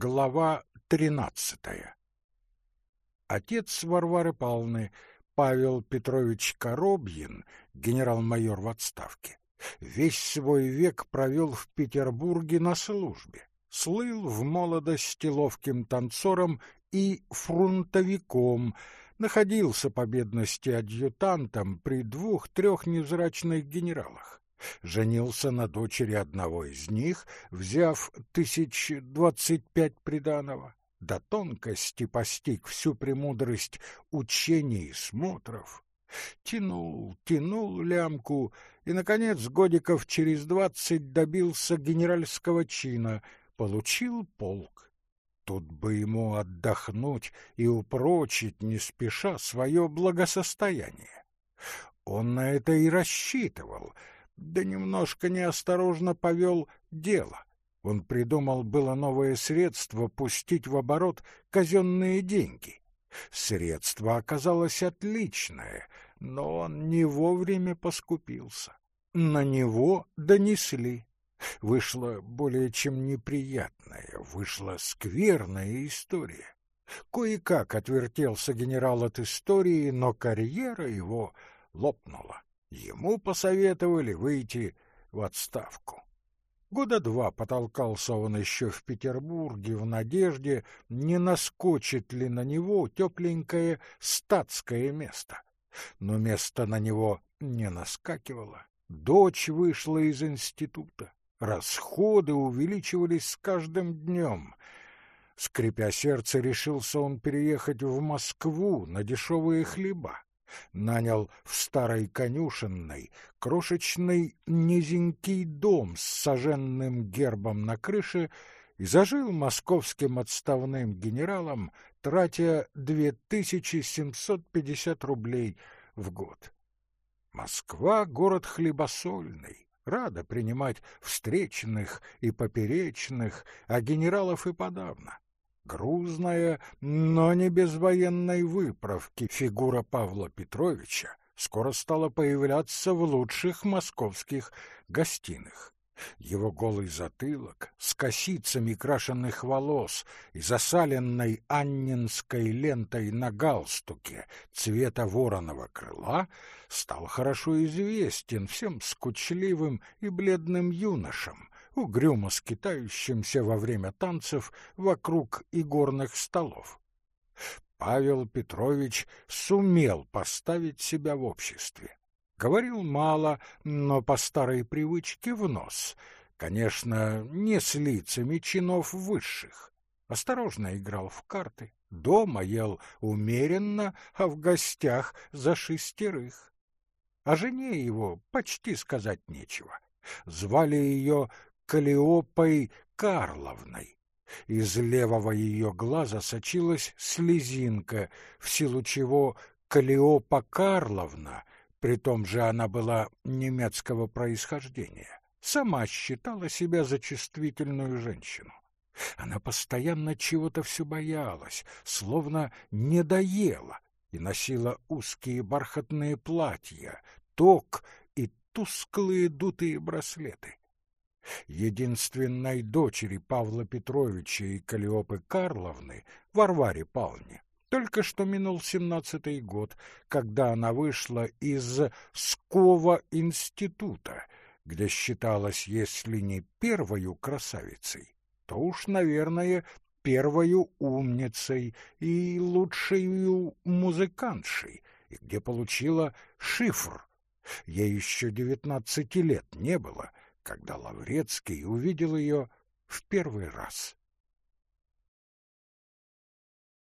Глава тринадцатая. Отец Варвары Павловны, Павел Петрович Коробьин, генерал-майор в отставке, весь свой век провел в Петербурге на службе, слыл в молодости ловким танцором и фронтовиком, находился по бедности адъютантом при двух-трех невзрачных генералах женился на дочери одного из них, взяв тысяч двадцать пять приданого, до тонкости постиг всю премудрость учений и смотров, тянул, тянул лямку и, наконец, годиков через двадцать добился генеральского чина, получил полк. Тут бы ему отдохнуть и упрочить не спеша свое благосостояние. Он на это и рассчитывал — да немножко неосторожно повел дело. Он придумал было новое средство пустить в оборот казенные деньги. Средство оказалось отличное, но он не вовремя поскупился. На него донесли. Вышла более чем неприятная, вышла скверная история. Кое-как отвертелся генерал от истории, но карьера его лопнула. Ему посоветовали выйти в отставку. Года два потолкался он еще в Петербурге в надежде, не наскочит ли на него тепленькое статское место. Но место на него не наскакивало. Дочь вышла из института. Расходы увеличивались с каждым днем. Скрипя сердце, решился он переехать в Москву на дешевые хлеба нанял в старой конюшенной крошечный низенький дом с соженным гербом на крыше и зажил московским отставным генералом, тратя 2750 рублей в год. Москва — город хлебосольный, рада принимать встречных и поперечных, а генералов и подавно. Грузная, но не без военной выправки фигура Павла Петровича скоро стала появляться в лучших московских гостиных. Его голый затылок с косицами крашенных волос и засаленной аннинской лентой на галстуке цвета вороного крыла стал хорошо известен всем скучливым и бледным юношам, угрюмо скитающимся во время танцев вокруг игорных столов. Павел Петрович сумел поставить себя в обществе. Говорил мало, но по старой привычке в нос. Конечно, не с лицами чинов высших. Осторожно играл в карты, дома ел умеренно, а в гостях за шестерых. О жене его почти сказать нечего. Звали ее Калиопой Карловной. Из левого ее глаза сочилась слезинка, в силу чего Калиопа Карловна, при том же она была немецкого происхождения, сама считала себя за чувствительную женщину. Она постоянно чего-то все боялась, словно не доела, и носила узкие бархатные платья, ток и тусклые дутые браслеты единственной дочери Павла Петровича и Калиопы Карловны, Варваре Павловне. Только что минул семнадцатый год, когда она вышла из Скова института, где считалась, если не первою красавицей, то уж, наверное, первою умницей и лучшей музыкантшей, и где получила шифр. Ей еще девятнадцати лет не было — когда Лаврецкий увидел ее в первый раз.